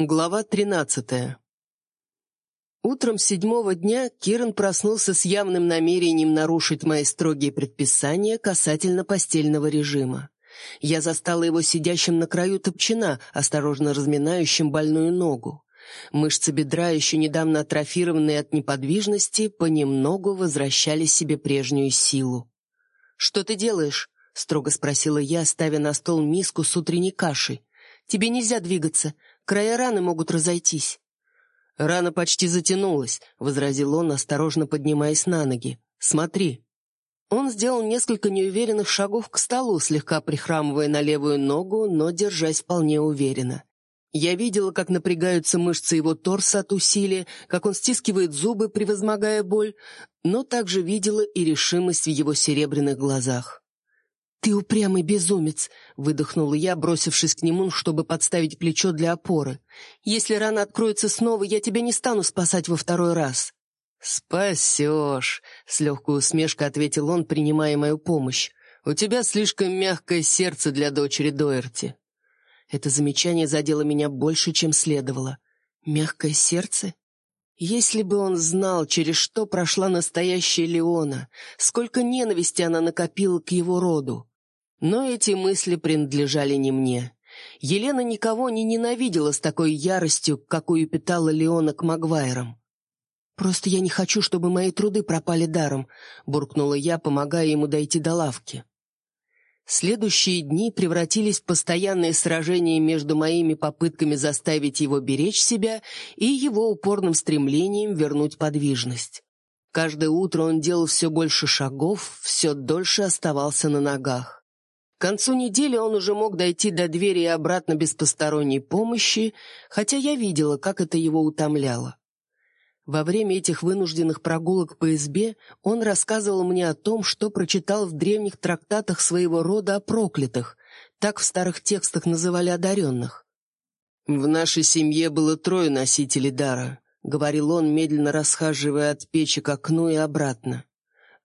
Глава тринадцатая. Утром седьмого дня Киран проснулся с явным намерением нарушить мои строгие предписания касательно постельного режима. Я застала его сидящим на краю топчина, осторожно разминающим больную ногу. Мышцы бедра, еще недавно атрофированные от неподвижности, понемногу возвращали себе прежнюю силу. «Что ты делаешь?» — строго спросила я, ставя на стол миску с утренней кашей. «Тебе нельзя двигаться. Края раны могут разойтись». «Рана почти затянулась», — возразил он, осторожно поднимаясь на ноги. «Смотри». Он сделал несколько неуверенных шагов к столу, слегка прихрамывая на левую ногу, но держась вполне уверенно. Я видела, как напрягаются мышцы его торса от усилия, как он стискивает зубы, превозмогая боль, но также видела и решимость в его серебряных глазах. «Ты упрямый безумец!» — выдохнула я, бросившись к нему, чтобы подставить плечо для опоры. «Если рана откроется снова, я тебя не стану спасать во второй раз». «Спасешь!» — с легкой усмешкой ответил он, принимая мою помощь. «У тебя слишком мягкое сердце для дочери Доерти». Это замечание задело меня больше, чем следовало. «Мягкое сердце?» Если бы он знал, через что прошла настоящая Леона, сколько ненависти она накопила к его роду. Но эти мысли принадлежали не мне. Елена никого не ненавидела с такой яростью, какую питала Леона к Магуайрам. «Просто я не хочу, чтобы мои труды пропали даром», — буркнула я, помогая ему дойти до лавки. Следующие дни превратились в постоянные сражения между моими попытками заставить его беречь себя и его упорным стремлением вернуть подвижность. Каждое утро он делал все больше шагов, все дольше оставался на ногах. К концу недели он уже мог дойти до двери и обратно без посторонней помощи, хотя я видела, как это его утомляло. Во время этих вынужденных прогулок по избе он рассказывал мне о том, что прочитал в древних трактатах своего рода о проклятых, так в старых текстах называли одаренных. «В нашей семье было трое носителей дара», — говорил он, медленно расхаживая от печи к окну и обратно.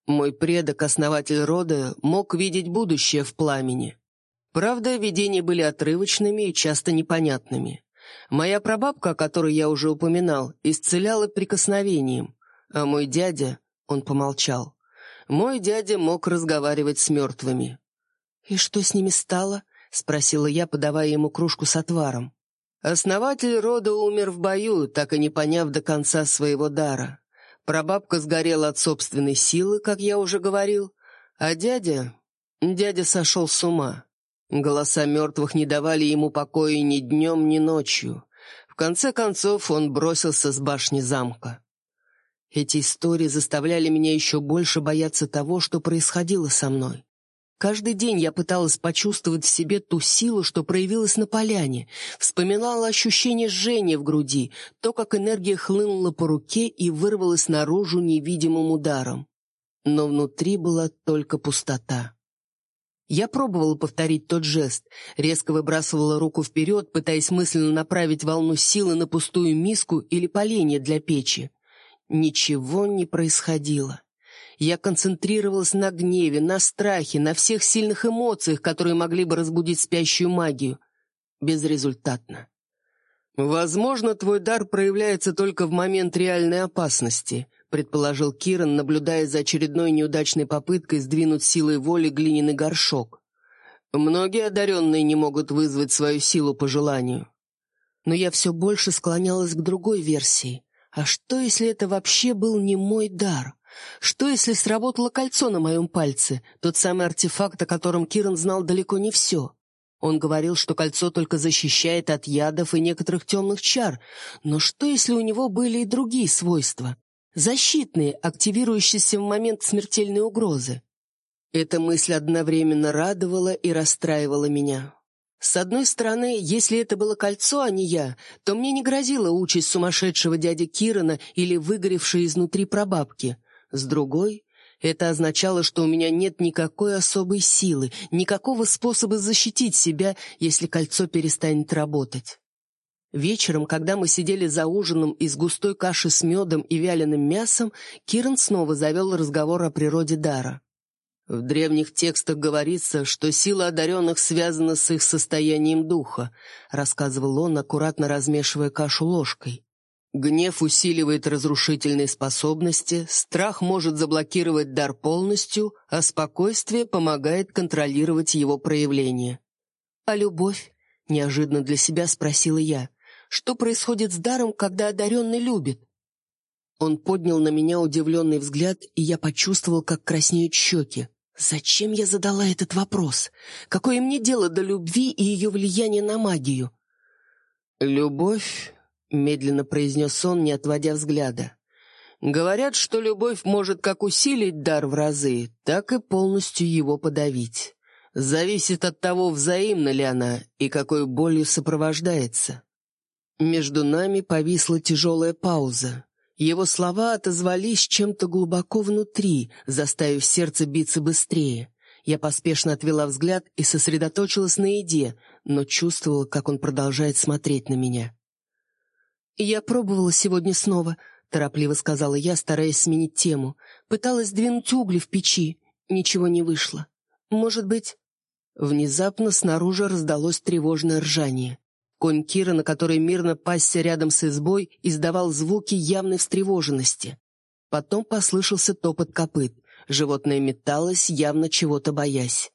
Мой предок, основатель рода, мог видеть будущее в пламени. Правда, видения были отрывочными и часто непонятными. Моя прабабка, о которой я уже упоминал, исцеляла прикосновением, а мой дядя, он помолчал, мой дядя мог разговаривать с мертвыми. «И что с ними стало?» — спросила я, подавая ему кружку с отваром. Основатель рода умер в бою, так и не поняв до конца своего дара. Прабабка сгорела от собственной силы, как я уже говорил, а дядя... Дядя сошел с ума. Голоса мертвых не давали ему покоя ни днем, ни ночью. В конце концов он бросился с башни замка. Эти истории заставляли меня еще больше бояться того, что происходило со мной. Каждый день я пыталась почувствовать в себе ту силу, что проявилась на поляне, вспоминала ощущение жжения в груди, то, как энергия хлынула по руке и вырвалась наружу невидимым ударом. Но внутри была только пустота. Я пробовала повторить тот жест, резко выбрасывала руку вперед, пытаясь мысленно направить волну силы на пустую миску или поленье для печи. Ничего не происходило. Я концентрировалась на гневе, на страхе, на всех сильных эмоциях, которые могли бы разбудить спящую магию. Безрезультатно. «Возможно, твой дар проявляется только в момент реальной опасности», предположил Киран, наблюдая за очередной неудачной попыткой сдвинуть силой воли глиняный горшок. «Многие одаренные не могут вызвать свою силу по желанию». Но я все больше склонялась к другой версии. А что, если это вообще был не мой дар? Что, если сработало кольцо на моем пальце, тот самый артефакт, о котором Киран знал далеко не все? Он говорил, что кольцо только защищает от ядов и некоторых темных чар, но что, если у него были и другие свойства? Защитные, активирующиеся в момент смертельной угрозы. Эта мысль одновременно радовала и расстраивала меня. С одной стороны, если это было кольцо, а не я, то мне не грозила участь сумасшедшего дяди Кирана или выгоревшей изнутри прабабки. С другой, это означало, что у меня нет никакой особой силы, никакого способа защитить себя, если кольцо перестанет работать. Вечером, когда мы сидели за ужином из густой каши с медом и вяленым мясом, Киран снова завел разговор о природе дара. В древних текстах говорится, что сила одаренных связана с их состоянием духа, рассказывал он, аккуратно размешивая кашу ложкой. Гнев усиливает разрушительные способности, страх может заблокировать дар полностью, а спокойствие помогает контролировать его проявление. «А любовь?» — неожиданно для себя спросила я. «Что происходит с даром, когда одаренный любит?» Он поднял на меня удивленный взгляд, и я почувствовал, как краснеют щеки. Зачем я задала этот вопрос? Какое мне дело до любви и ее влияния на магию? «Любовь», — медленно произнес он, не отводя взгляда. «Говорят, что любовь может как усилить дар в разы, так и полностью его подавить. Зависит от того, взаимна ли она и какой болью сопровождается». Между нами повисла тяжелая пауза. Его слова отозвались чем-то глубоко внутри, заставив сердце биться быстрее. Я поспешно отвела взгляд и сосредоточилась на еде, но чувствовала, как он продолжает смотреть на меня. «Я пробовала сегодня снова», — торопливо сказала я, стараясь сменить тему. «Пыталась двинуть угли в печи. Ничего не вышло. Может быть...» Внезапно снаружи раздалось тревожное ржание. Конь Кира, на который мирно пасся рядом с избой, издавал звуки явной встревоженности. Потом послышался топот копыт. Животное металось, явно чего-то боясь.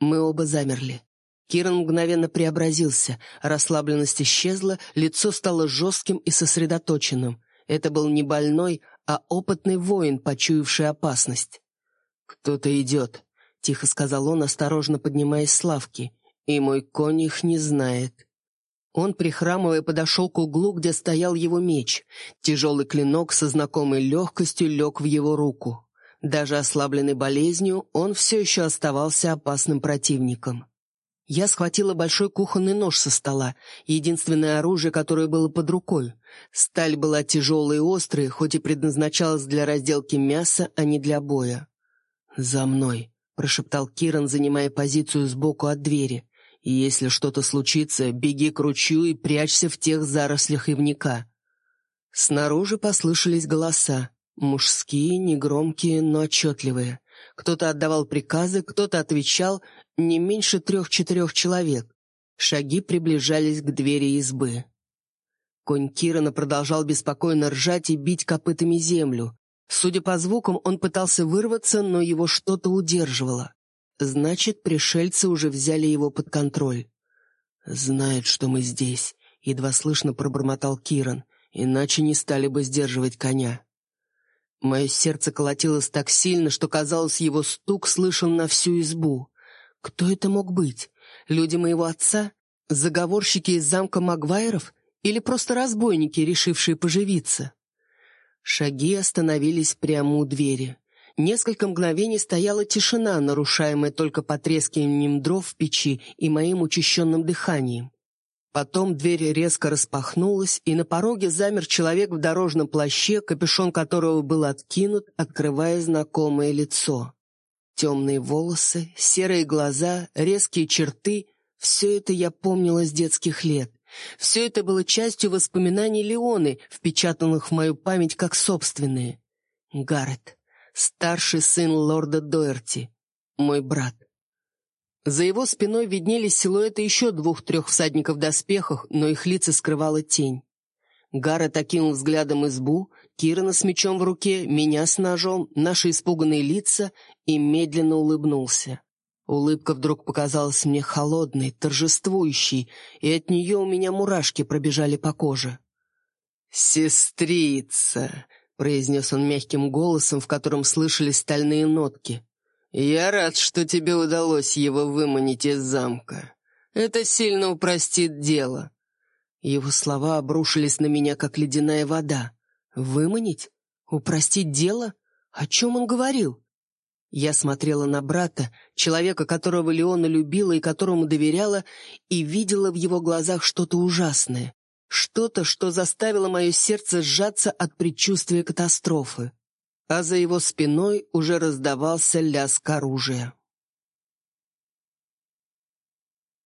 Мы оба замерли. Киран мгновенно преобразился, расслабленность исчезла, лицо стало жестким и сосредоточенным. Это был не больной, а опытный воин, почуявший опасность. «Кто-то идет», — тихо сказал он, осторожно поднимаясь с лавки. «И мой конь их не знает». Он, прихрамывая, подошел к углу, где стоял его меч. Тяжелый клинок со знакомой легкостью лег в его руку. Даже ослабленный болезнью, он все еще оставался опасным противником. Я схватила большой кухонный нож со стола, единственное оружие, которое было под рукой. Сталь была тяжелой и острой, хоть и предназначалась для разделки мяса, а не для боя. «За мной», — прошептал Киран, занимая позицию сбоку от двери. Если что-то случится, беги к ручью и прячься в тех зарослях ивника». Снаружи послышались голоса. Мужские, негромкие, но отчетливые. Кто-то отдавал приказы, кто-то отвечал, не меньше трех-четырех человек. Шаги приближались к двери избы. Конь Кирана продолжал беспокойно ржать и бить копытами землю. Судя по звукам, он пытался вырваться, но его что-то удерживало. Значит, пришельцы уже взяли его под контроль. «Знают, что мы здесь», — едва слышно пробормотал Киран, «иначе не стали бы сдерживать коня». Мое сердце колотилось так сильно, что, казалось, его стук слышен на всю избу. Кто это мог быть? Люди моего отца? Заговорщики из замка Магвайров? Или просто разбойники, решившие поживиться? Шаги остановились прямо у двери. Несколько мгновений стояла тишина, нарушаемая только потрескиванием дров в печи и моим учащенным дыханием. Потом дверь резко распахнулась, и на пороге замер человек в дорожном плаще, капюшон которого был откинут, открывая знакомое лицо. Темные волосы, серые глаза, резкие черты — все это я помнила с детских лет. Все это было частью воспоминаний Леоны, впечатанных в мою память как собственные. Гаррет старший сын лорда Доерти, мой брат. За его спиной виднелись силуэты еще двух-трех всадников в доспехах, но их лица скрывала тень. Гаррет окинул взглядом избу, Кирана с мечом в руке, меня с ножом, наши испуганные лица и медленно улыбнулся. Улыбка вдруг показалась мне холодной, торжествующей, и от нее у меня мурашки пробежали по коже. «Сестрица!» Произнес он мягким голосом, в котором слышались стальные нотки. «Я рад, что тебе удалось его выманить из замка. Это сильно упростит дело». Его слова обрушились на меня, как ледяная вода. «Выманить? Упростить дело? О чем он говорил?» Я смотрела на брата, человека, которого Леона любила и которому доверяла, и видела в его глазах что-то ужасное. Что-то, что заставило мое сердце сжаться от предчувствия катастрофы. А за его спиной уже раздавался лязг оружия.